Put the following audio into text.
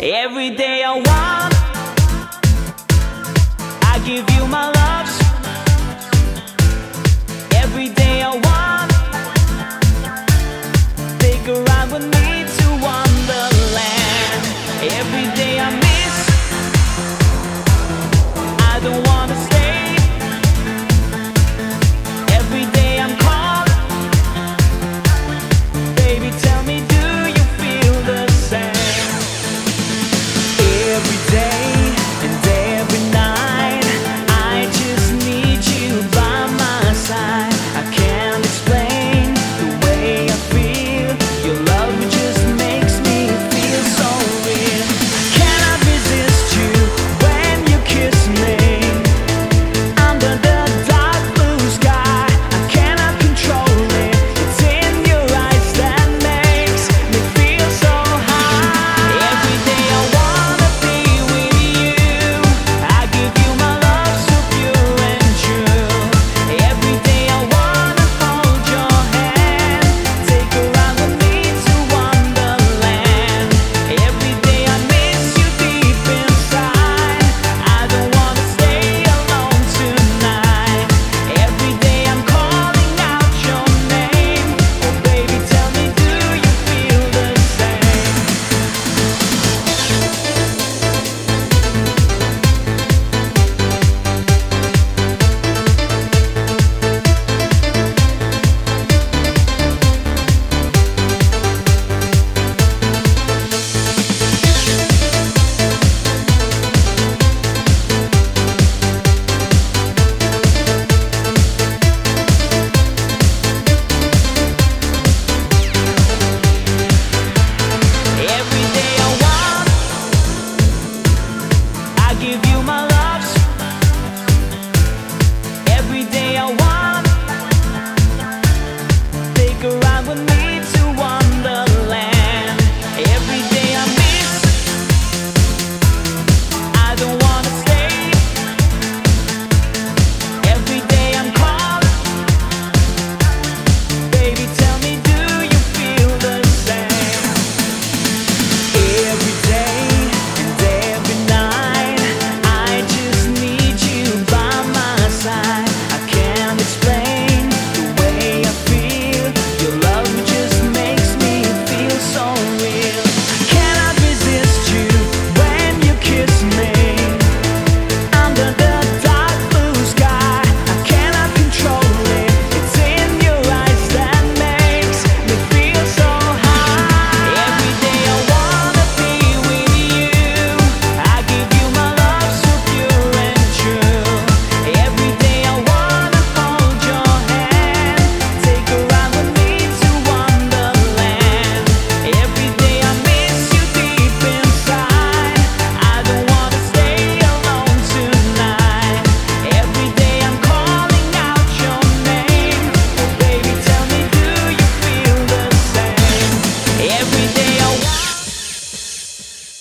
Every day I want, I give you my love. Every day I want, a ride with me to Wonderland. Every day I miss, I don't wanna stay. Every day I'm called, baby, tell me.